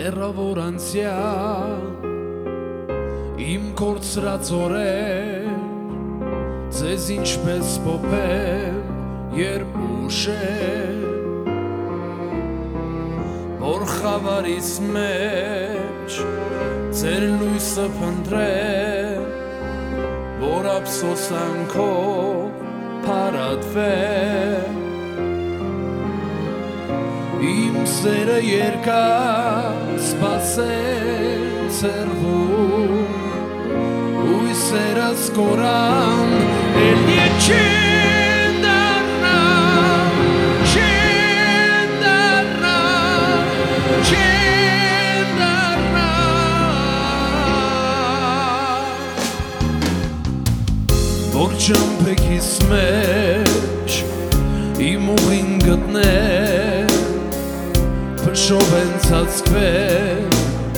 մեղավոր անցյալ իմ կորցրած օրեր ձեզ ինչպես փոփեմ երբ ուշեր որ խավարից մեջ ձեր լույսը փնտրե որ ափսոսանքով փարատվե սերը երկար սպասել ծերվում Ուй սերս կորան էլ եչեն դարնա Չեն դարնա Չեն դարնա Որ ճամփեքիս մեջ իմ ուղին գտնել Փշով են ծածկվել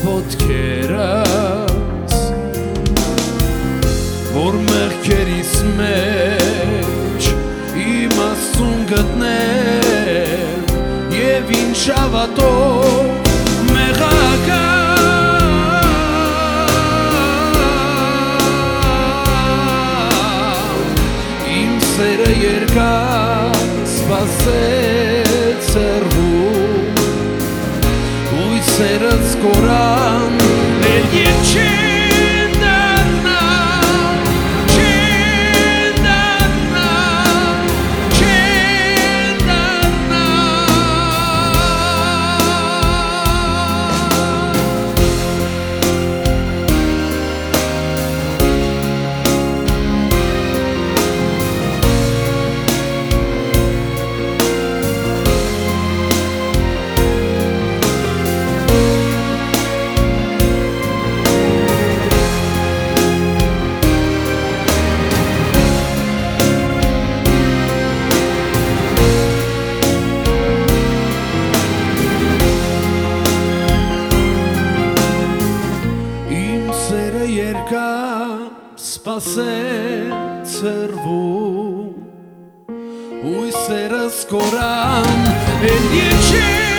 ոտքերս Որ մեղքերիս մեջ իմ աստուն գտնել Եվ ինչ ավատով մեղական Իմ սերը երկար սերվում se răzgura Իմ սերը երկար սպասել ծրվում Ուй սերս կորան էլ եչեն